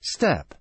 Step.